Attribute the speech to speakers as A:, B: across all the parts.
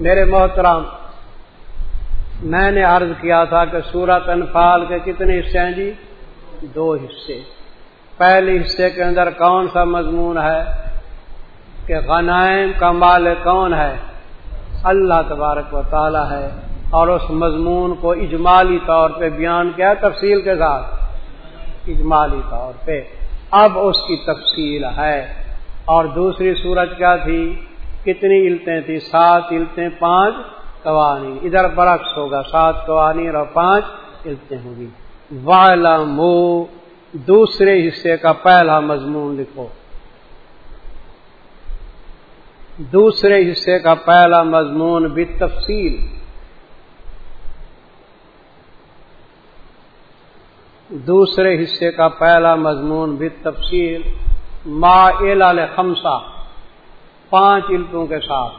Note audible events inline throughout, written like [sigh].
A: میرے محترام میں نے عرض کیا تھا کہ سورت انفال کے کتنے حصے ہیں جی؟ دو حصے۔ پہلے حصے کے اندر کون سا مضمون ہے کہ غنائم کا مال کون ہے؟ اللہ تبارک و تعالی ہے۔ اور اس مضمون کو اجمالی طور پہ بیان کیا تفصیل کے ساتھ؟ اجمالی طور پہ۔ اب اس کی تفصیل ہے۔ اور دوسری صورت کیا تھی؟ کتنی علتیں تھیں؟ سات علتیں پانچ قوانین۔ ادھر برعکس ہوگا، سات قوانین اور پانچ علتیں ہوگی۔ والمو دوسرے حصے کا پہلا مضمون لکھو۔ دوسرے حصے کا پہلا مضمون بھی تفصیل دوسرے حصے کا پہلا مضمون بھی تفصیل ما ال خمسا پانچ علتوں کے ساتھ۔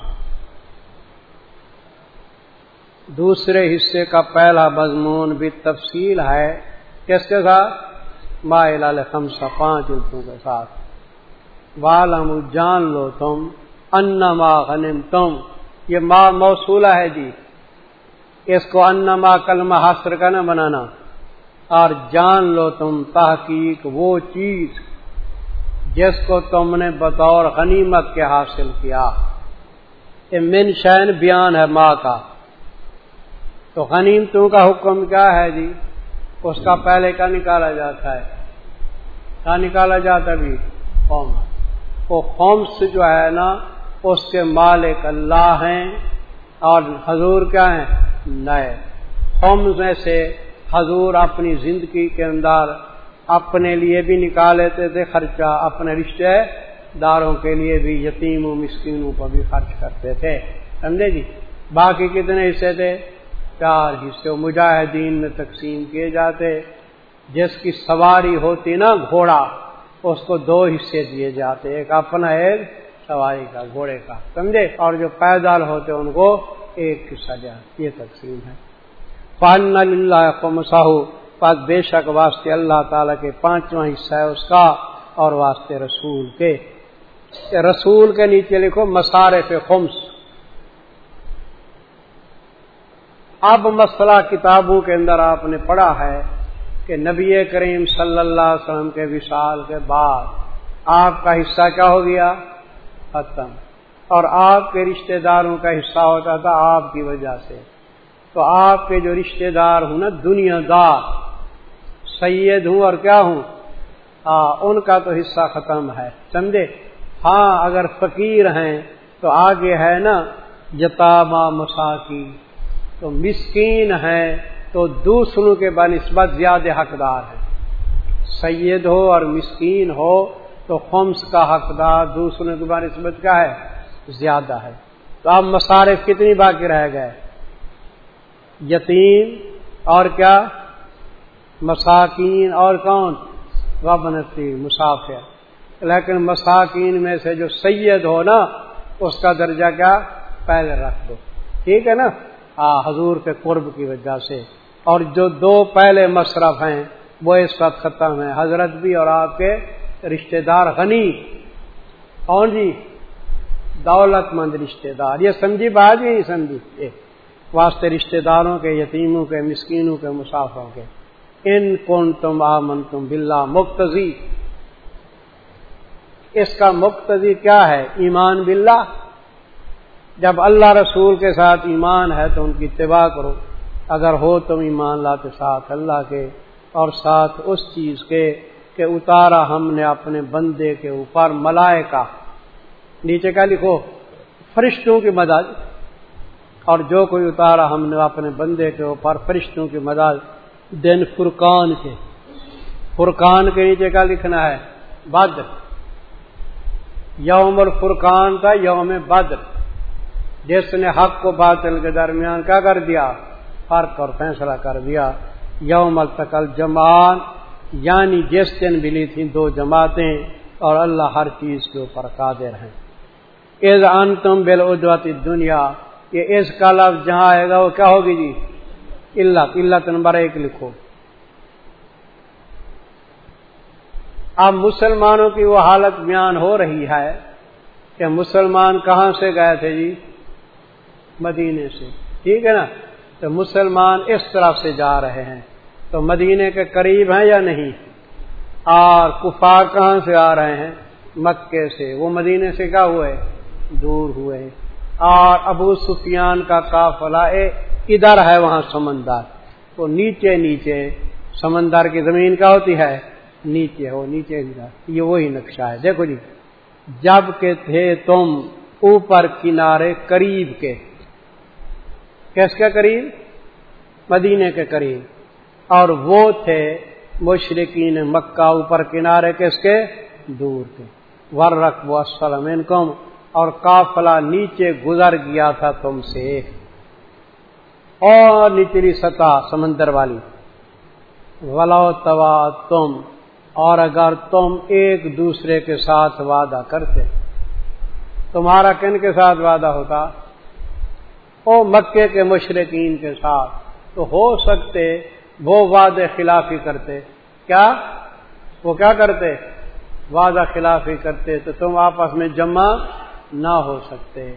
A: دوسرے حصے کا پہلا مضمون بھی تفصیل ہے۔ کس کے ساتھ؟ ما ال خمسا پانچ علتوں کے ساتھ۔ والم جان لو تم، انما غنم تم یہ ماں موصولہ ہے جی۔ اس کو انما کلمہ حسر کا نہ بنانا۔ اور جان لو تم، تحقیق، وہ چیز۔ جس کو تم نے بطور غنیمت کے حاصل کیا۔ یہ من شین بیان ہے ماں کا۔ تو غنیمتوں کا حکم کیا ہے جی؟ اس کا پہلے کا نکالا جاتا ہے۔ کیا نکالا جاتا بھی؟ قوم۔ وہ خومس جو ہے نا، اس کے مالک اللہ ہیں اور حضور کیا ہیں؟ نئے۔ قوم میں سے حضور اپنی زندگی کے اندر اپنے لیے بھی نکالتے تھے خرچہ، اپنے رشتے داروں کے لیے بھی یتیم و مسکینوں پر بھی خرچ کرتے تھے، سمجھے جی؟ باقی کتنے حصے تھے؟ چار حصے۔ مجاہدین میں تقسیم کیے جاتے۔ جس کی سواری ہوتی نا گھوڑا، اس کو دو حصے دیے جاتے۔ ایک اپنا، ایک سواری کا، گھوڑے کا، سمجھے؟ اور جو پیدل ہوتے، ان کو ایک حصہ جاتا یہ تقسیم ہے۔ پان اللہ کو مساحو پس بے شک واسطے اللہ تعالی کے پانچواں حصہ ہے اس کا اور واسطے رسول کے۔ رسول کے نیچے لکھو مسارے پہ خمس۔ اب مسئلہ کتابوں کے اندر آپ نے پڑھا ہے کہ نبی کریم صلی اللہ علیہ وسلم کے وشال کے بعد آپ کا حصہ کیا ہو گیا؟ ختم۔ اور آپ کے رشتہ داروں کا حصہ ہوتا تھا آپ کی وجہ سے۔ تو آپ کے جو رشتہ دار ہوں نا، دنیا دار سید ہوں اور کیا ہوں؟ ہاں ان کا تو حصہ ختم ہے۔ سمجھے؟ ہاں اگر فقیر ہیں تو آگے ہے نا، یتامہ مساکی تو مسکین ہیں تو دوسروں کے بنسبت زیادہ حقدار ہے سید ہو اور مسکین ہو تو خمس کا حقدار دوسروں کے بنسبت کیا ہے؟ زیادہ ہے۔ تو اب مصارف کتنی باقی رہ گئے؟ یتیم اور کیا؟ مساکین اور کون؟ وابنتی مسافر۔ لیکن مساکین میں سے جو سید ہو نا، اس کا درجہ کیا؟ پہلے رکھ دو۔ ٹھیک ہے نا؟ ہاں حضور کے قرب کی وجہ سے۔ اور جو دو پہلے مصرف ہیں، وہ اس وقت ختم ہیں۔ حضرت بھی اور آپ کے رشتہ دار غنی۔ کون جی؟ دولت مند رشتہ دار۔ یہ سمجھی بات نہیں سمجھی؟ واسطے رشتہ داروں کے، یتیموں کے، مسکینوں کے، مسافروں کے۔ ان کون تم آمن تم بلا مقتضی۔ اس کا مقتضی کیا ہے؟ ایمان باللہ۔ جب اللہ رسول کے ساتھ ایمان ہے تو ان کی اتباع کرو۔ اگر ہو تم ایمان لاتے ساتھ اللہ کے اور ساتھ اس چیز کے کہ اتارا ہم نے اپنے بندے کے اوپر ملائے کا نیچے کا لکھو؟ فرشتوں کی مدد۔ اور جو کوئی اتارا ہم نے اپنے بندے کے اوپر فرشتوں کی مدد۔ دن فرقان کے فرقان کے نیچے کا لکھنا ہے؟ بدر۔ یوم الفرقان تھا یوم بدر۔ جس نے حق کو باطل کے درمیان کیا کر دیا؟ فرق اور فیصلہ کر دیا۔ یوم التقل جمان یعنی جس دن ملی تھی دو جماعتیں اور اللہ ہر چیز کے اوپر قادر ہیں۔ از ان تم بل ادوتی دنیا یہ اس کا لفظ جہاں آئے گا وہ کیا ہوگی جی؟ اللہ اللہ نمبر ایک لکھو۔ اب مسلمانوں کی وہ حالت بیان ہو رہی ہے کہ مسلمان کہاں سے گئے تھے جی؟ مدینے سے۔ ٹھیک ہے نا؟ تو مسلمان اس طرف سے جا رہے ہیں۔ تو مدینے کے قریب ہیں یا نہیں؟ اور کفار کہاں سے آ رہے ہیں؟ مکے سے۔ وہ مدینے سے کیا ہوئے؟ دور ہوئے۔ اور ابو سفیان کا قافلہ ادھر ہے وہاں سمندر؟ تو نیچے نیچے سمندر کی زمین کا ہوتی ہے؟ نیچے ہو نیچے یہ وہی نقشہ ہے۔ دیکھو جی جبکہ تھے تم اوپر کنارے قریب کے۔ کس کے قریب؟ مدینے کے قریب۔ اور وہ تھے مشرقین مکہ اوپر کنارے کس کے؟ دور کے۔ ور رکھ وہ کم اور کافلا نیچے گزر گیا تھا تم سے۔ اور نچلی سطح سمندر والی۔ ولو توا تم اور اگر تم ایک دوسرے کے ساتھ وعدہ کرتے۔ تمہارا کن کے ساتھ وعدہ ہوتا؟ او مکے کے مشرقین کے ساتھ۔ تو ہو سکتے وہ وعدے خلافی کرتے۔ کیا؟ وہ کیا کرتے؟ وعدہ خلافی کرتے تو تم آپس میں جمع نہ ہو سکتے۔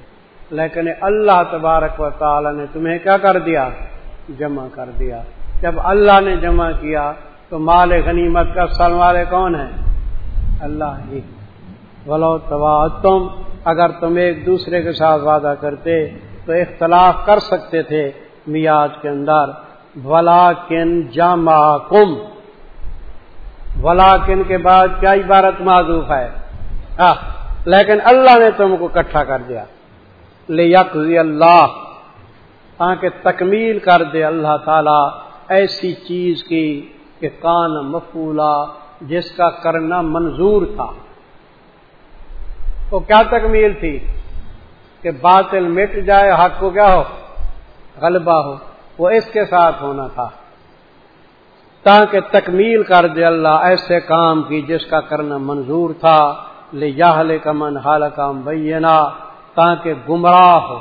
A: لیکن اللہ تبارک و تعالی نے تمہیں کیا کر دیا؟ جمع کر دیا۔ جب اللہ نے جمع کیا تو مال غنیمت کا سل والے کون ہیں اللہ ہی۔ بولو تبا تم اگر تم ایک دوسرے کے ساتھ وعدہ کرتے تو اختلاف کر سکتے تھے میاد کے اندر۔ ولا کن جامع کم ولا کن کے بعد کیا عبارت معذوف ہے؟ لیکن اللہ نے تم کو اکٹھا کر دیا۔ لے یکزی اللہ، تاکہ تکمیل کر دے اللہ تعالی ایسی چیز کی کہ کان مفولا جس کا کرنا منظور تھا۔ وہ کیا تکمیل تھی؟ کہ باطل مٹ جائے، حق کو کیا ہو؟ غلبہ ہو، وہ اس کے ساتھ ہونا تھا۔ تاکہ تکمیل کر دے اللہ ایسے کام کی جس کا کرنا منظور تھا۔ لے یا کا من حال کام بینا تاکہ گمراہ ہو۔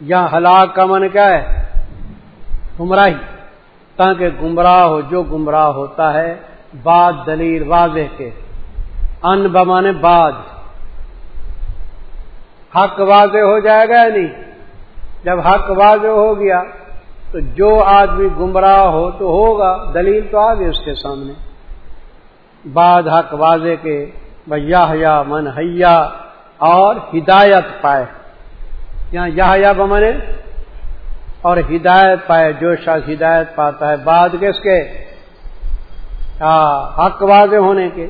A: یا ہلاک کا من کیا ہے؟ گمراہی۔ تاکہ گمراہ ہو، جو گمراہ ہوتا ہے، بعد دلیل واضح کے۔ ان بمانے بعد۔ حق واضح ہو جائے گا یا نہیں؟ جب حق واضح ہو گیا، تو جو آدمی گمراہ ہو تو ہوگا، دلیل تو آ گئی اس کے سامنے۔ بعد حق واضح کے۔ بھیا من حیا اور ہدایت پائے۔ یہاں یا یا بمنے اور ہدایت پائے، جو شخص ہدایت پاتا ہے۔ بعد کس کے؟ ہاں، حق واضح ہونے کے۔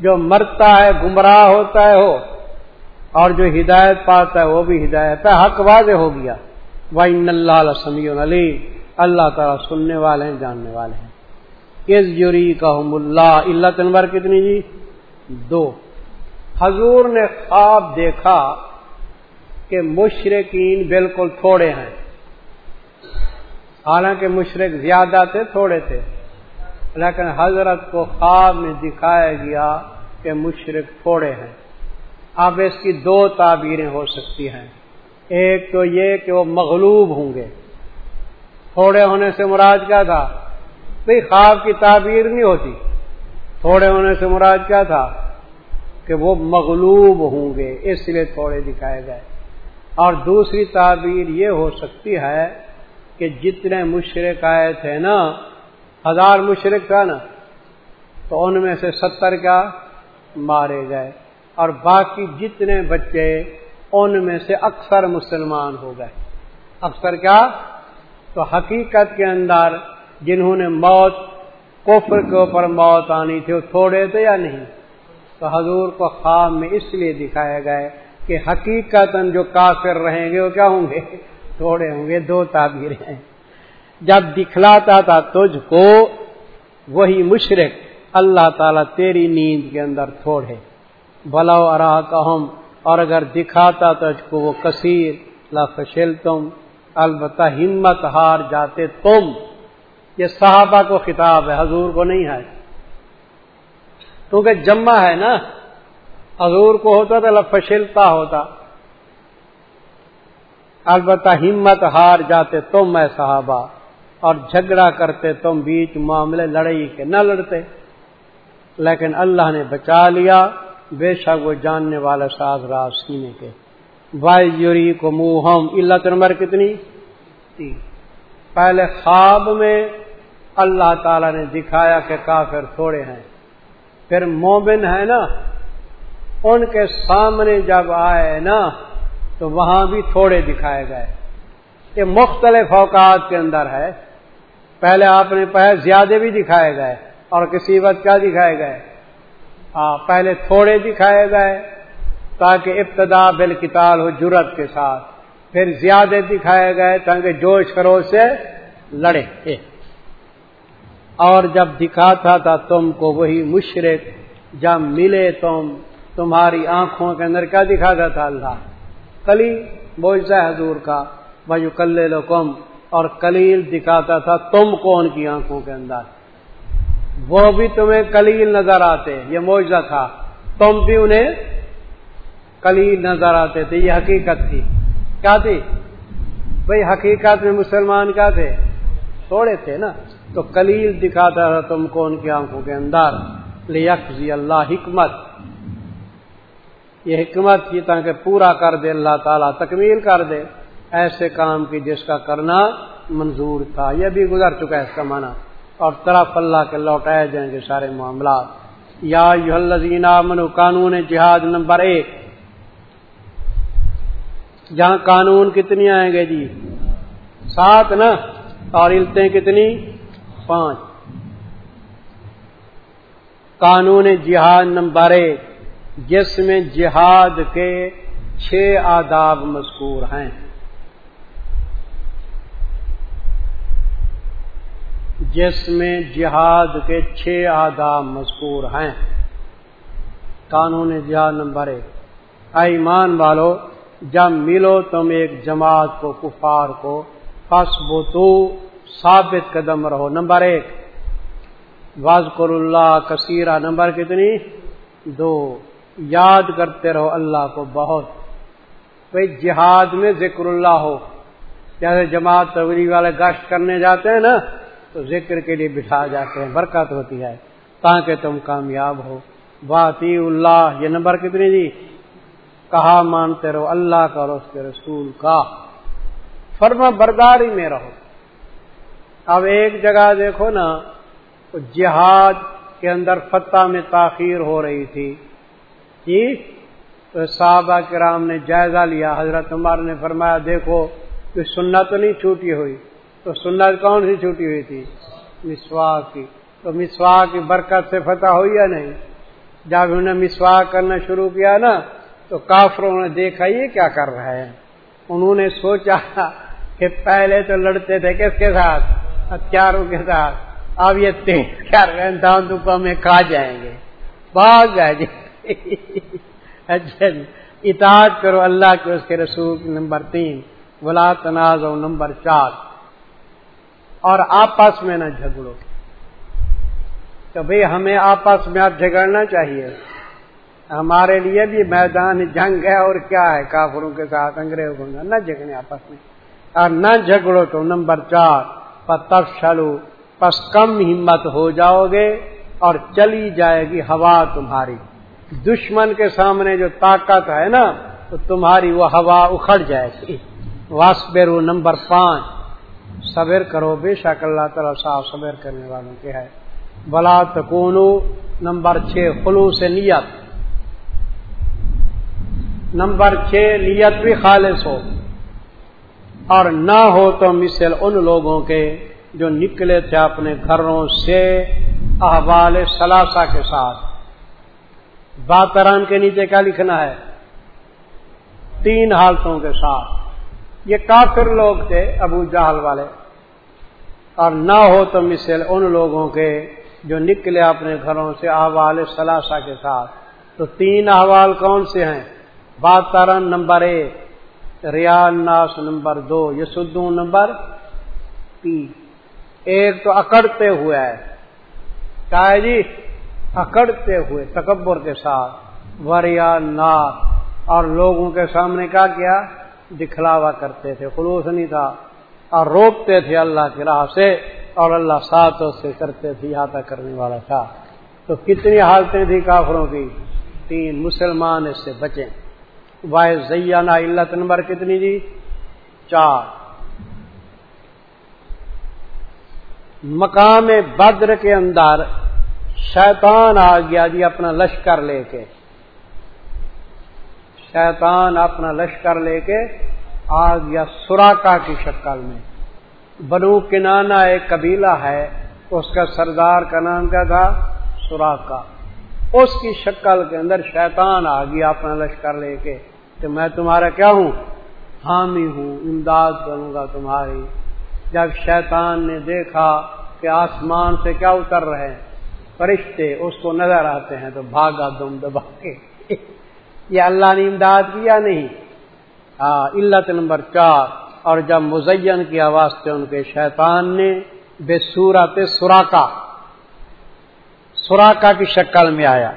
A: جو مرتا ہے، گمراہ ہوتا ہے، ہو۔ اور جو ہدایت پاتا ہے، وہ بھی ہدایت ہے۔ حق واضح ہو گیا۔ وائن اللہ سمیع علی اللہ تعالیٰ سننے والے ہیں، جاننے والے ہیں۔ کس جوری کا اللہ اللہ تنور کتنی جی؟ دو۔ حضور نے خواب دیکھا کہ مشرقین بالکل تھوڑے ہیں۔ حالانکہ مشرق زیادہ تھے، تھوڑے تھے۔ لیکن حضرت کو خواب میں دکھایا گیا کہ مشرق تھوڑے ہیں۔ اب اس کی دو تعبیریں ہو سکتی ہیں۔ ایک تو یہ کہ وہ مغلوب ہوں گے۔ تھوڑے ہونے سے مراد کیا تھا؟ بھائی خواب کی تعبیر نہیں ہوتی۔ تھوڑے ہونے سے مراد کیا تھا؟ کہ وہ مغلوب ہوں گے، اس لیے تھوڑے دکھائے گئے۔ اور دوسری تعبیر یہ ہو سکتی ہے کہ جتنے مشرق آئے تھے نا، ہزار مشرق تھا نا، تو ان میں سے ستر کیا مارے گئے۔ اور باقی جتنے بچے، ان میں سے اکثر مسلمان ہو گئے۔ اکثر کیا؟ تو حقیقت کے اندر جنہوں نے موت، کفر کے اوپر موت آنی تھی، وہ تھوڑے تھے یا نہیں؟ تو حضور کو خواب میں اس لیے دکھایا گئے کہ حقیقت جو کافر رہیں گے وہ کیا ہوں گے؟ تھوڑے ہوں گے، دو تعبیر ہیں۔ جب دکھلاتا تھا تجھ کو، وہی مشرق، اللہ تعالیٰ تیری نیند کے اندر تھوڑے۔ بلاؤ ارا کا ہم اور اگر دکھاتا تجھ کو وہ کثیر لفشل تم البتہ ہمت ہار جاتے تم۔ یہ صحابہ کو خطاب ہے، حضور کو نہیں ہے۔ کیونکہ جمع ہے نا، حضور کو ہوتا تو لفشلتا ہوتا۔ البتہ ہمت ہار جاتے تم میں صحابہ، اور جھگڑا کرتے تم بیچ معاملے لڑائی کے نہ لڑتے۔ لیکن اللہ نے بچا لیا، بے شک وہ جاننے والا ساز راز سینے کے۔ وائی کو منہ ہم علت نمبر کتنی؟ تین۔ پہلے خواب میں اللہ تعالی نے دکھایا کہ کافر تھوڑے ہیں۔ پھر مومن ہے نا، ان کے سامنے جب آئے نا، تو وہاں بھی تھوڑے دکھائے گئے۔ یہ مختلف اوقات کے اندر ہے۔ پہلے آپ نے پہلے زیادہ بھی دکھائے گئے اور کسی وقت کیا دکھائے گئے؟ ہاں پہلے تھوڑے دکھائے گئے تاکہ ابتدا بال ہو جرت کے ساتھ۔ پھر زیادہ دکھائے گئے تاکہ جوش کرو سے لڑے۔ اور جب دکھاتا تھا تم کو وہی مشرق، جب ملے تم، تمہاری آنکھوں کے اندر کیا دکھاتا تھا اللہ؟ کلی بوجھتا حضور کا بھائی کل لو کم اور کلیل دکھاتا تھا تم کو ان کی آنکھوں کے اندر۔ وہ بھی تمہیں کلیل نظر آتے، یہ موجہ تھا۔ تم بھی انہیں کلیل نظر آتے تھے، یہ حقیقت تھی۔ کیا تھی؟ بھائی حقیقت میں مسلمان کیا تھے؟ تھوڑے تھے نا۔ تو کلیل دکھاتا تھا تم کو ان کی آنکھوں کے اندر لیکزی اللہ حکمت۔ یہ حکمت کی تاکہ پورا کر دے، اللہ تعالیٰ تکمیل کر دے۔ ایسے کام کی جس کا کرنا منظور تھا، یہ بھی گزر چکا ہے اس کا معنی۔ اور طرف اللہ کے لوٹائے جائیں گے سارے معاملات۔ یا منو قانون جہاد نمبر ایک۔ جہاں قانون کتنی آئیں گے جی؟ سات نا؟ اور علتیں کتنی؟ پانچ۔ قانون جہاد نمبر ایک، جس میں جہاد کے چھ آداب مذکور ہیں۔ جس میں جہاد کے چھ آداب مذکور ہیں۔ قانون جہاد نمبر ایک۔ ایمان والو، جب ملو تم ایک جماعت کو، کفار کو پس بو ثابت قدم رہو۔ نمبر ایک واضح اللہ کثیرہ۔ نمبر کتنی؟ دو۔ یاد کرتے رہو اللہ کو بہت۔ بھائی، جہاد میں ذکر اللہ ہو۔ جیسے جماعت تبری والے گشت کرنے جاتے ہیں نا، تو ذکر کے لیے بٹھا جاتے ہیں، برکت ہوتی ہے۔ تاکہ تم کامیاب ہو۔ باتی اللہ، یہ نمبر کتنی جی کہا مانتے رہو اللہ کا اور اس کے رسول کا۔ فرما برداری میں رہو۔ اب ایک جگہ دیکھو نا، جہاد کے اندر فتح میں تاخیر ہو رہی تھی۔ جی تو صحابہ کرام نے جائزہ لیا۔ حضرت عمر نے فرمایا، دیکھو کہ سنت تو نہیں چھوٹی ہوئی، تو سنت کون سی چھوٹی ہوئی تھی؟ مسوا کی۔ تو مسوا کی برکت سے فتح ہوئی یا نہیں؟ جب انہوں نے مسوا کرنا شروع کیا نا، تو کافروں نے دیکھا، یہ کیا کر رہا ہے انہوں نے سوچا کہ پہلے تو لڑتے تھے، کس کے ساتھ؟ ہتھیاروں کے ساتھ۔ اب یہ تیز کیا دان ہمیں کھا جائیں گے۔ بھاگ گئے اچھا جی اچھا اطاعت کرو اللہ کے اس کے رسول نمبر تین۔ ولا تناز نمبر چار۔ اور آپس میں نہ جھگڑو۔ تو بھئی ہمیں آپس میں اب جھگڑنا چاہیے۔ ہمارے لیے بھی میدان جنگ ہے اور کیا ہے؟ کافروں کے ساتھ انگریزوں کا نہ جھگڑے آپس میں۔ اور نہ جھگڑو تو نمبر چار۔ پر چلو پس کم ہمت ہو جاؤ گے اور چلی جائے گی ہوا تمہاری۔ دشمن کے سامنے جو طاقت ہے نا، تو تمہاری وہ ہوا اکھڑ جائے گی۔ واسبرو نمبر پانچ۔ صبر کرو، بے شک اللہ تعالیٰ صاف صبر کرنے والوں کے ہے۔ بلا تکونو، نمبر چھ، خلوص نیت۔ نمبر چھ، نیت بھی خالص ہو۔ اور نہ ہو تو مثل ان لوگوں کے جو نکلے تھے اپنے گھروں سے احوال ثلاثہ کے ساتھ۔ باتران کے نیچے کیا لکھنا ہے؟ تین حالتوں کے ساتھ۔ یہ کافر لوگ تھے ابو جہل والے۔ اور نہ ہو تو مثل ان لوگوں کے جو نکلے اپنے گھروں سے احوال ثلاثہ کے ساتھ۔ تو تین احوال کون سے ہیں؟ باترن نمبر ایک۔ ریال ناس نمبر دو یہ سدو نمبر تین۔ ایک تو اکڑتے ہوئے ہے۔ کیا جی اکڑتے ہوئے، تکبر کے ساتھ۔ وریا ناک اور لوگوں کے سامنے کیا کیا؟ دکھلاوا کرتے تھے۔ خلوص نہیں تھا۔ اور روکتے تھے اللہ کی راہ سے۔ اور اللہ ساتھ سے کرتے تھے یہاں کرنے والا تھا۔ تو کتنی حالتیں تھیں کافروں کی؟ تین مسلمان اس سے بچیں۔ واحد زیانہ علت نمبر کتنی جی؟ چار۔ مقام بدر کے اندر شیطان آ گیا جی اپنا لشکر لے کے۔ شیطان اپنا لشکر لے کے آ گیا سوراکا کی شکل میں۔ بنو کنانا ایک قبیلہ ہے، اس کا سردار کا نام کیا تھا؟ سوراکا اس کی شکل کے اندر شیطان آ گیا اپنا لشکر لے کے۔ کہ میں تمہارا کیا ہوں؟ حامی ہوں، امداد کروں گا تمہاری۔ جب شیطان نے دیکھا کہ آسمان سے کیا اتر رہے ہیں، فرشتے اس کو نظر آتے ہیں تو بھاگا دم دبا کے۔ [laughs] یہ اللہ نے امداد کیا نہیں؟ ہاں علت نمبر چار۔ اور جب مزین کی آواز سے ان کے شیطان نے بے صورت سوراکا سوراکا کی شکل میں آیا۔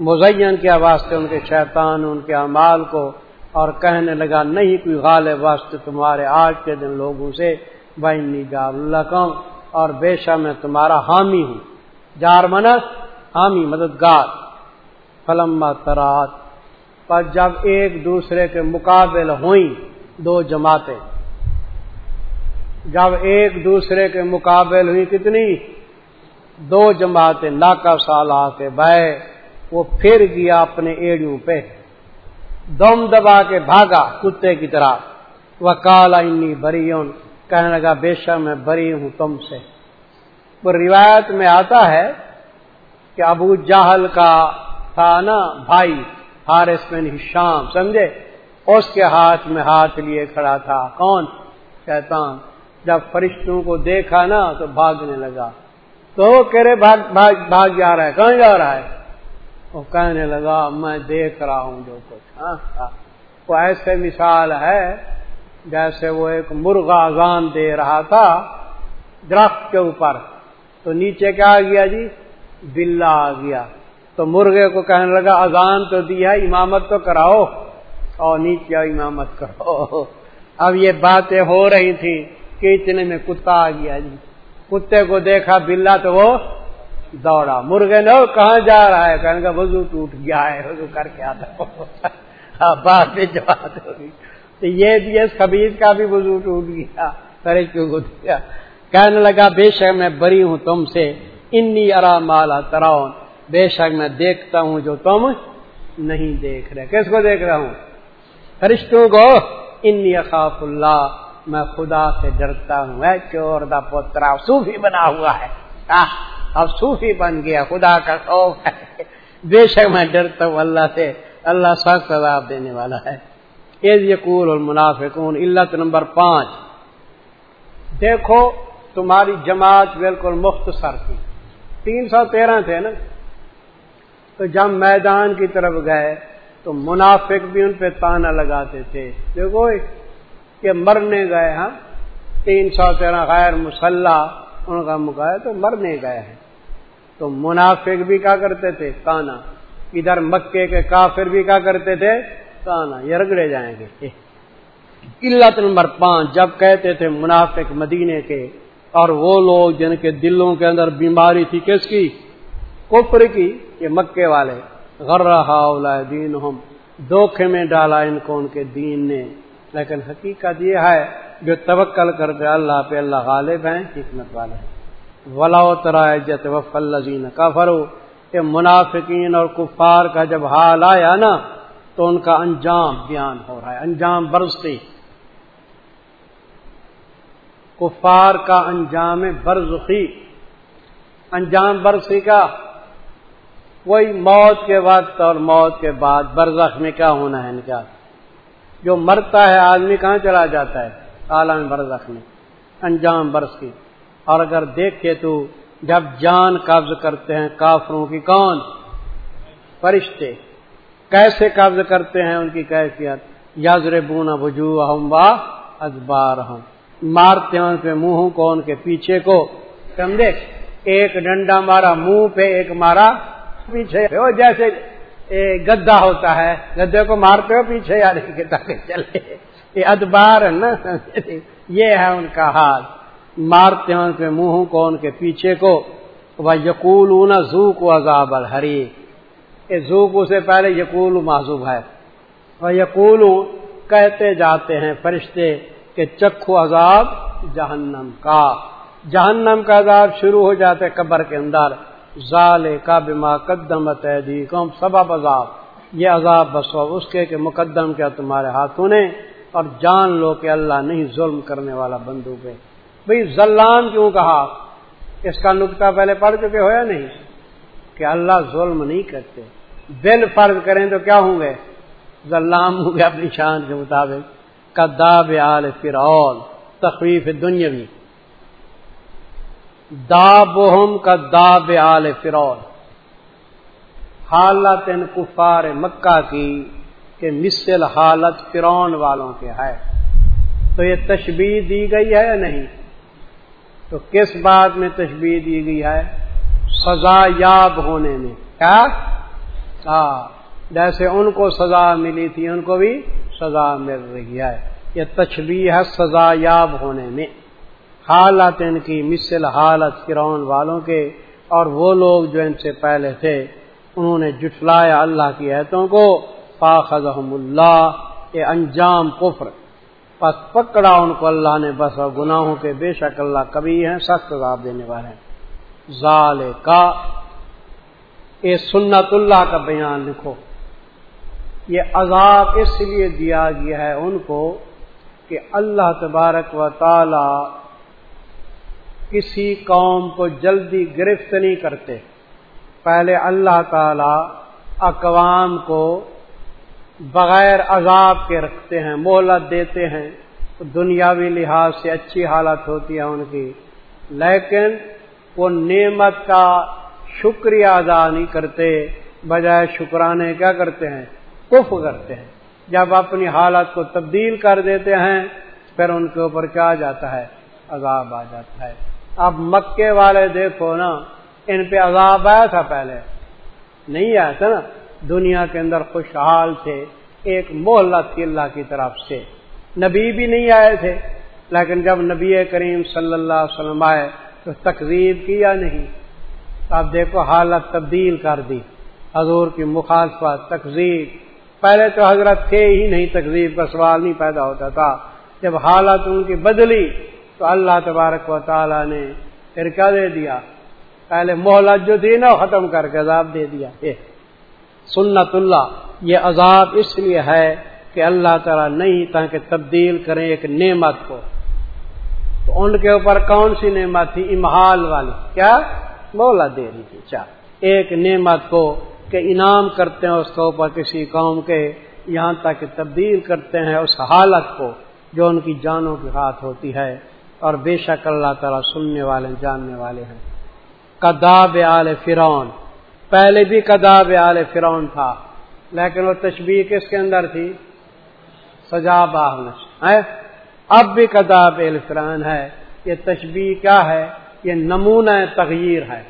A: مزین کی آواز سے ان کے شیطان ان کے اعمال کو اور کہنے لگا، نہیں، کوئی غالب واسطے تمہارے آج کے دن لوگوں سے بہنی جار اللہ اور بے شک میں تمہارا حامی ہوں۔ جار منس، حامی مددگار۔ فلم ترات۔ پر جب ایک دوسرے کے مقابل ہوئیں دو جماعتیں، جب ایک دوسرے کے مقابل ہوئی کتنی؟ دو جماعتیں ناکا سال آ کے بہ وہ پھر گیا اپنے ایڑیوں پہ۔ دم دبا کے بھاگا کتے کی طرح۔ وہ کالا انی بری کہنے لگا، بے شک میں بری ہوں تم سے۔ وہ روایت میں آتا ہے کہ ابو جاہل کا تھا نا بھائی، حارث بن شام سمجھے؟ اس کے ہاتھ میں ہاتھ لیے کھڑا تھا۔ کون؟ شیطان۔ جب فرشتوں کو دیکھا نا تو بھاگنے لگا۔ تو کہہ رہے، بھاگ بھاگ بھاگ جا رہا ہے۔ کہاں جا رہا ہے؟ وہ کہنے لگا میں دیکھ رہا ہوں جو کچھ۔ ہاں،, ہاں, وہ ایسے مثال ہے جیسے وہ ایک مرغا اذان دے رہا تھا درخت کے اوپر۔ تو نیچے کیا آ گیا جی؟ بلا آ گیا۔ تو مرغے کو کہنے لگا اذان تو دیا امامت تو کراؤ۔ اور نیچے امامت کرو اب یہ باتیں ہو رہی تھی کہ اتنے میں کتا آ گیا جی۔ کتے کو دیکھا بلا تو وہ دوڑا مرغے نے کہاں جا رہا ہے؟ کہنے کا وضو ٹوٹ گیا ہے وضو کر کے آتا ہاں، بات میں جواب ہوگی تو یہ بھی اس خبیز کا بھی وضو ٹوٹ گیا کرے کیوں کو دیا کہنے لگا بے شک میں بری ہوں تم سے انی ارا مالا تراؤن بے شک میں دیکھتا ہوں جو تم نہیں دیکھ رہے۔ کس کو دیکھ رہا ہوں؟ فرشتوں کو۔ انی اخاف اللہ میں خدا سے ڈرتا ہوں۔ اے چور دا پوترا صوفی بنا ہوا ہے۔ آہ! اب صوفی بن گیا، خدا کا خوف ہے۔ بے شک میں ڈرتا ہوں، اللہ سے، اللہ سخت عذاب دینے والا ہے۔ یقول المنافقون، علت نمبر پانچ۔ دیکھو، تمہاری جماعت بالکل مختصر تھی۔ تین سو تیرہ تھے نا۔ تو جب میدان کی طرف گئے، تو منافق بھی ان پہ تانا لگاتے تھے۔ دیکھو، کہ مرنے گئے ہاں تین سو تیرہ غیر مسلح، ان کا مقابلہ تو مرنے گئے ہیں۔ تو منافق بھی کیا کرتے تھے؟ تانا۔ ادھر مکے کے کافر بھی کیا کرتے تھے؟ تانا۔ یہ رگڑے جائیں گے۔ علت نمبر پانچ جب کہتے تھے منافق مدینے کے، اور وہ لوگ جن کے دلوں کے اندر بیماری تھی، کس کی؟ کفر کی۔ یہ مکے والے۔ غرہ دین ہم دھوکھے میں ڈالا ان کو، ان کے دین نے۔ لیکن حقیقت یہ ہے، جو توکل کرتے اللہ پہ اللہ غالب ہیں، حکمت والے ہیں۔ ولا ترایت وف الزین کا فرو کہ منافقین اور کفار کا جب حال آیا نا، تو ان کا انجام بیان ہو رہا ہے، انجام برستی۔ کفار کا انجام برزخی۔ انجام برسی کا۔ وہی موت کے وقت اور موت کے بعد برزخ میں کیا ہونا ہے ان کا؟ جو مرتا ہے، آدمی کہاں چلا جاتا ہے؟ عالم برزخ میں۔ انجام برس کی اور اگر دیکھے تو جب جان قبض کرتے ہیں کافروں کی کون؟ فرشتے۔ کیسے قبض کرتے ہیں ان کی کیفیت؟ یزر بونا بجو ہم وا ازبار ہم مارتے ہیں ان پہ منہ کو، ان کے پیچھے کو۔ سمجھے ایک ڈنڈا مارا منہ پہ، ایک مارا پیچھے۔ جیسے گدا ہوتا ہے گدے کو مارتے ہو پیچھے، یار تاکہ چلے۔ یہ ادبار ہے نا۔ یہ ہے ان کا حال۔ مارتے ہیں ان کے منہ کو، ان کے پیچھے کو۔ وہ یقول زو کو عذاب الحری زو کو سے پہلے یقول معذوب ہے۔ اور یقول کہتے جاتے ہیں فرشتے کہ چکھو عذاب جہنم کا۔ جہنم کا عذاب شروع ہو جاتے قبر کے اندر۔ ظال کا بما قدم کم سبب عذاب۔ یہ عذاب بس اس کے کہ مقدم کیا تمہارے ہاتھوں نے۔ اور جان لو کہ اللہ نہیں ظلم کرنے والا بندو پہ بھائی زلان کیوں کہا؟ اس کا نقطہ پہلے پڑھ چکے ہو یا نہیں؟ کہ اللہ ظلم نہیں کرتے۔ بل فرض کریں تو کیا ہوں گے؟ زلام ہوں گے اپنی شان کے مطابق۔ کداب آل فرعون، تخویف دنیاوی۔ دابہم کا آل فرعون۔ حالت ان کفار مکہ کی کہ مثل حالت فرعون والوں کے ہے۔ تو یہ تشبیح دی گئی ہے یا نہیں؟ تو کس بات میں تشبیح دی گئی ہے؟ سزا یاب ہونے میں۔ کیا؟ ہاں جیسے ان کو سزا ملی تھی، ان کو بھی سزا مل رہی ہے۔ یہ تشبیح ہے سزا یاب ہونے میں۔ حالت ان کی، مثل حالت فرعون والوں کے۔ اور وہ لوگ جو ان سے پہلے تھے، انہوں نے جٹلایا اللہ کی ایتوں کو۔ پاخذہم اللہ، یہ انجام کفر۔ پس پکڑا ان کو اللہ نے بس، اور گناہوں کے بے شک اللہ کبھی ہیں، سخت عذاب دینے والے ہیں۔ ظال کا یہ سنت اللہ کا بیان لکھو۔ یہ عذاب اس لیے دیا گیا ہے ان کو کہ اللہ تبارک و تعالی کسی قوم کو جلدی گرفت نہیں کرتے۔ پہلے اللہ تعالی اقوام کو بغیر عذاب کے رکھتے ہیں، مہلت دیتے ہیں۔ دنیاوی لحاظ سے اچھی حالت ہوتی ہے ان کی۔ لیکن وہ نعمت کا شکریہ ادا نہیں کرتے، بجائے شکرانے کیا کرتے ہیں؟ کف کرتے ہیں۔ جب اپنی حالت کو تبدیل کر دیتے ہیں، پھر ان کے اوپر کیا آ جاتا ہے؟ عذاب آ جاتا ہے۔ اب مکے والے دیکھو نا، ان پہ عذاب آیا تھا پہلے۔ نہیں آیا تھا نا؟ دنیا کے اندر خوشحال تھے، ایک محلت تھی اللہ کی طرف سے۔ نبی بھی نہیں آئے تھے، لیکن جب نبی کریم صلی اللہ علیہ وسلم آئے تو تقریب کیا نہیں؟ اب دیکھو حالت تبدیل کر دی۔ حضور کی مخالفت تقزیب پہلے تو حضرت تھے ہی نہیں تقزیب کا سوال نہیں پیدا ہوتا تھا۔ جب حالت ان کی بدلی تو اللہ تبارک و تعالی نے پھر کیا دے دیا؟ پہلے محلت جو تھی نا ختم کر کے عذاب دے دیا۔ سنت اللہ، یہ عذاب اس لیے ہے کہ اللہ تعالیٰ نہیں تاکہ تبدیل کریں ایک نعمت کو۔ تو ان کے اوپر کون سی نعمت تھی؟ امہال والی۔ کیا؟ مولا دے رہی تھی۔ چار ایک نعمت کو کہ انعام کرتے ہیں اس کے اوپر کسی قوم کے، یہاں تک کہ تبدیل کرتے ہیں اس حالت کو جو ان کی جانوں کی ہاتھ ہوتی ہے۔ اور بے شک اللہ تعالیٰ سننے والے، جاننے والے ہیں۔ کداب آل فرون پہلے بھی کداب آل فرون تھا، لیکن وہ تشبیح کس کے اندر تھی؟ سجا ہے اب بھی کداب فران ہے۔ یہ تشبیح کیا ہے؟ یہ نمونہ تغیر ہے۔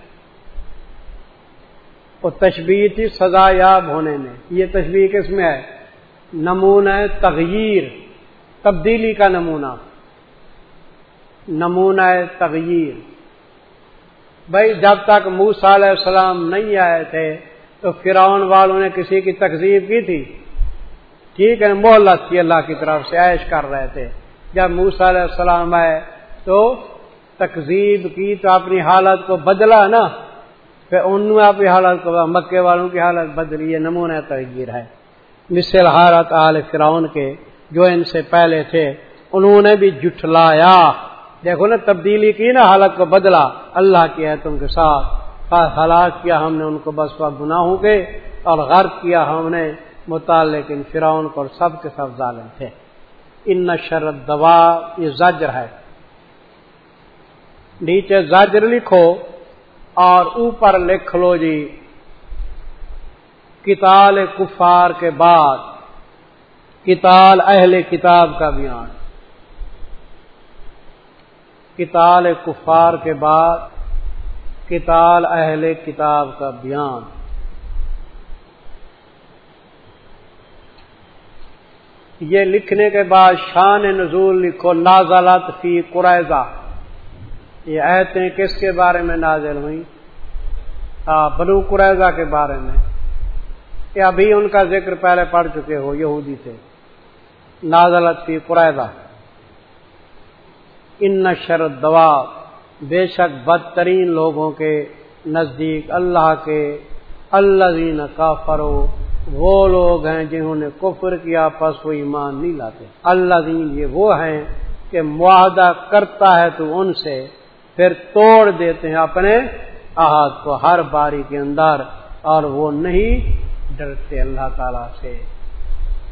A: وہ تشبیح تھی سزا یاب ہونے میں۔ یہ تشبیح کس میں ہے؟ نمونہ تغیر تبدیلی کا نمونہ۔ نمونہ تغیر بھائی جب تک موسا علیہ السلام نہیں آئے تھے، تو فرعون والوں نے کسی کی تقزیب کی تھی؟ ٹھیک ہے محلت تھی اللہ کی طرف سے عائش کر رہے تھے۔ جب موسا علیہ السلام آئے تو تقزیب کی تو اپنی حالت کو بدلا نا۔ پھر انہوں نے اپنی حالت کو، مکے والوں کی حالت بدلی، یہ نمونہ تغیر ہے۔ مثل حالت آل فرعون کے جو ان سے پہلے تھے، انہوں نے بھی جٹلایا دیکھو نا، تبدیلی کی نا حالت کو بدلا اللہ کی ہے تم کے ساتھ۔ ہلاک کیا ہم نے ان کو بس گناہوں کے اور غرق کیا ہم نے، متعلق ان فرعون کو سب کے سب ظالم تھے۔ ان شرط دوا یہ زجر ہے۔ نیچے زجر لکھو اور اوپر لکھ لو جی۔ کتال کفار کے بعد کتال اہل کتاب کا بیان۔ کتال کفار کے بعد کتال اہل کتاب کا بیان۔ یہ لکھنے کے بعد شان نزول لکھو نازلات فی قرائزہ یہ ایتیں کس کے بارے میں نازل ہوئی بنو قرائزہ کے بارے میں۔ یہ ابھی ان کا ذکر پہلے پڑھ چکے ہو، یہودی سے نازلت کی قرائدہ ان نشر دوا بے شک بدترین لوگوں کے نزدیک اللہ کے اللہ دین کافرو وہ لوگ ہیں جنہوں نے کفر کیا، پس وہ ایمان نہیں لاتے۔ اللہ دین یہ وہ ہیں کہ معاہدہ کرتا ہے تو ان سے، پھر توڑ دیتے ہیں اپنے احاط کو ہر باری کے اندر، اور وہ نہیں ڈرتے اللہ تعالی سے۔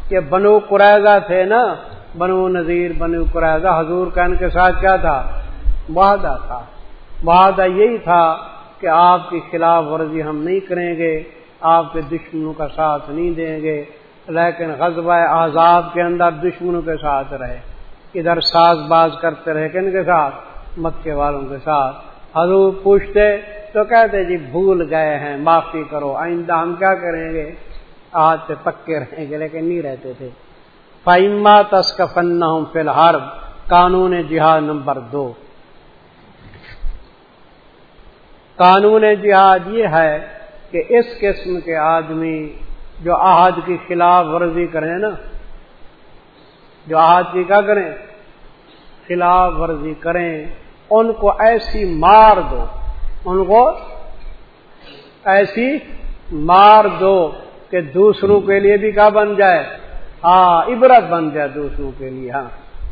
A: کہ بنو قرضہ تھے نا بنو نذیر، بنو قرضہ حضور کا ان کے ساتھ کیا تھا؟ معاہدہ تھا۔ معاہدہ یہی تھا کہ آپ کی خلاف ورزی ہم نہیں کریں گے، آپ کے دشمنوں کا ساتھ نہیں دیں گے، لیکن غزبۂ آزاد کے اندر دشمنوں کے ساتھ رہے۔ ادھر ساز باز کرتے رہے کن کے ساتھ؟ مکے والوں کے ساتھ۔ حضور پوچھتے، تو کہتے جی بھول گئے ہیں، معافی کرو، آئندہ ہم کیا کریں گے؟ آج سے پکے رہیں گے، لیکن نہیں رہتے تھے۔ فائما تسکفن ہوں فی الحال قانون جہاد نمبر دو۔ قانون جہاد یہ ہے کہ اس قسم کے آدمی جو آہد کی خلاف ورزی کریں نا، جو آہد کی کیا کریں؟ خلاف ورزی کریں، ان کو ایسی مار دو، ان کو ایسی مار دو کہ دوسروں کے لیے بھی کیا بن جائے؟ ہاں عبرت بن جائے دوسروں کے لیے ہاں۔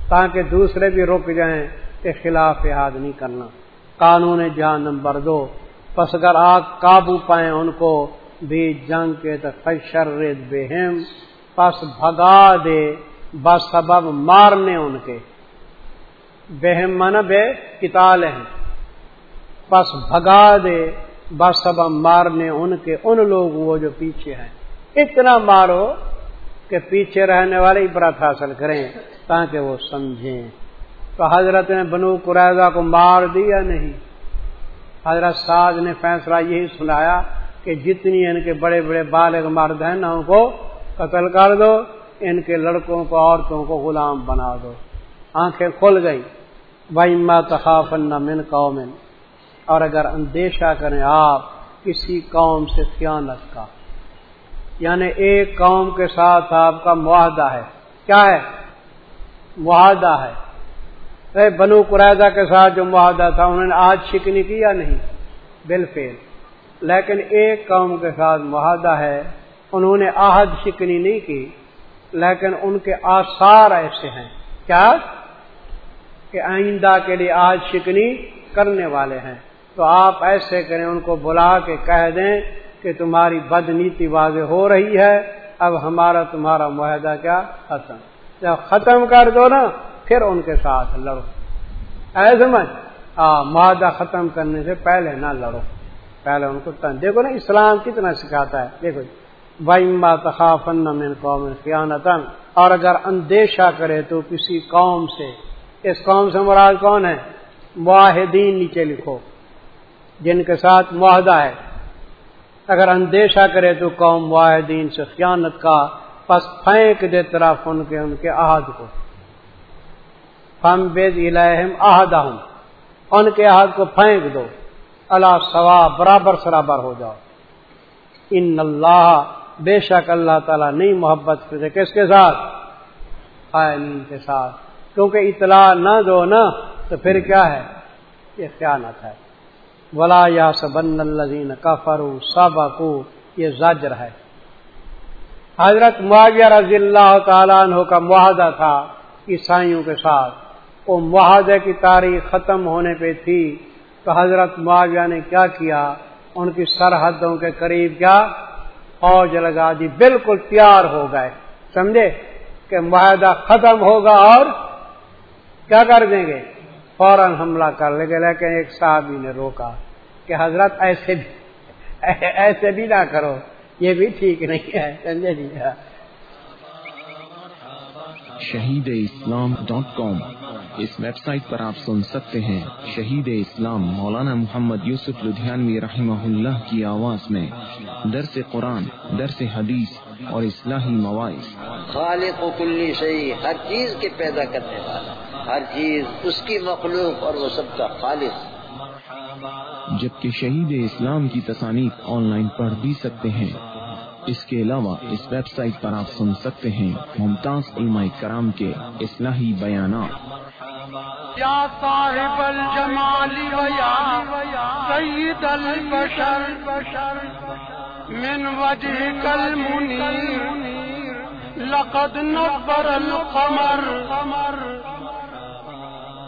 A: تاکہ دوسرے بھی رک جائیں کہ خلاف یاد نہیں کرنا۔ قانون جہاں نمبر دو پس اگر آگ قابو پائیں ان کو، بھی جنگ کے تشر بہم۔ پس بھگا دے، بس سبب مارنے ان کے۔ بہم من بے کتال ہیں۔ پس بھگا دے، بس سبب مارنے ان کے۔ ان لوگ وہ جو پیچھے ہیں۔ اتنا مارو کہ پیچھے رہنے والے عبرت حاصل کریں تاکہ وہ سمجھیں۔ تو حضرت نے بنو قرضہ کو مار دیا نہیں۔ حضرت ساز نے فیصلہ یہی سنایا کہ جتنی ان کے بڑے بڑے بالغ مرد ہیں نا ان کو قتل کر دو، ان کے لڑکوں کو، عورتوں کو غلام بنا دو۔ آنکھیں کھل گئی بھائی ماں تخاف من قومن اور اگر اندیشہ کریں آپ، کسی قوم سے خیانت کا۔ یعنی ایک قوم کے ساتھ آپ کا معاہدہ ہے۔ کیا ہے؟ معاہدہ ہے۔ بنو قرضہ کے ساتھ جو معاہدہ تھا، انہوں نے آج شکنی کی یا نہیں؟ بل فیل لیکن ایک قوم کے ساتھ معاہدہ ہے، انہوں نے آہد شکنی نہیں کی، لیکن ان کے آثار ایسے ہیں۔ کیا؟ کہ آئندہ کے لیے آج شکنی کرنے والے ہیں۔ تو آپ ایسے کریں، ان کو بلا کے کہہ دیں کہ تمہاری بد نیتی واضح ہو رہی ہے، اب ہمارا تمہارا معاہدہ کیا؟ ختم۔ جب ختم کر دو نا، پھر ان کے ساتھ لڑو۔ ایسے سمجھ ہاں معاہدہ ختم کرنے سے پہلے نہ لڑو۔ پہلے ان کو تن۔ دیکھو نا، اسلام کتنا سکھاتا ہے۔ دیکھو۔ بھائی تخافن من قوم خیانتن اور اگر اندیشہ کرے تو کسی قوم سے۔ اس قوم سے مراد کون ہے؟ معاہدین نیچے لکھو۔ جن کے ساتھ معاہدہ ہے۔ اگر اندیشہ کرے تو قوم معاہدین سے خیانت کا پس پھینک دے طرف ان کے ان کے عہد کو۔ فم بید الہم ہوں ان کے عہد کو پھینک دو۔ اللہ سوا برابر سرابر ہو جاؤ۔ ان اللہ، بے شک اللہ تعالیٰ نہیں محبت کرتے۔ کس کے ساتھ؟ قائمین کے ساتھ۔ کیونکہ اطلاع نہ دو نا، تو پھر کیا ہے؟ یہ خیانت ہے۔ ولا یا سبن الزین کفرو سب کو یہ زجر ہے۔ حضرت معاویہ رضی اللہ تعالیٰ عنہ کا معاہدہ تھا عیسائیوں کے ساتھ۔ وہ معاہدے کی تاریخ ختم ہونے پہ تھی۔ تو حضرت معاویہ نے کیا کیا؟ ان کی سرحدوں کے قریب کیا؟ فوج لگا دی، بالکل تیار ہو گئے۔ سمجھے کہ معاہدہ ختم ہوگا اور کیا کر دیں گے؟ فوراً حملہ کر لیں گے لیکن ایک صاحبی نے روکا کہ حضرت ایسے بھی ایسے بھی نہ کرو یہ بھی ٹھیک نہیں ہے سمجھے جی؟
B: شہید اسلام ڈاٹ کام اس ویب سائٹ پر آپ سن سکتے ہیں شہید اسلام مولانا محمد یوسف لدھیانوی رحمہ اللہ کی آواز میں درس قرآن درس حدیث اور اصلاحی مواعث۔
C: خالق و کلی صحیح ہر چیز کے پیدا کرنے والا۔ ہر چیز اس کی مخلوق اور وہ سب کا خالق۔
B: جبکہ شہید اسلام کی تصانیف آن لائن پڑھ بھی سکتے ہیں۔ اس کے علاوہ اس ویب سائٹ پر آپ سن سکتے ہیں ممتاز علماء کرام کے اصلاحی بیانات۔
D: یا صاحب الجمال ویا سید البشر من وجهك المنير لقد نبر القمر۔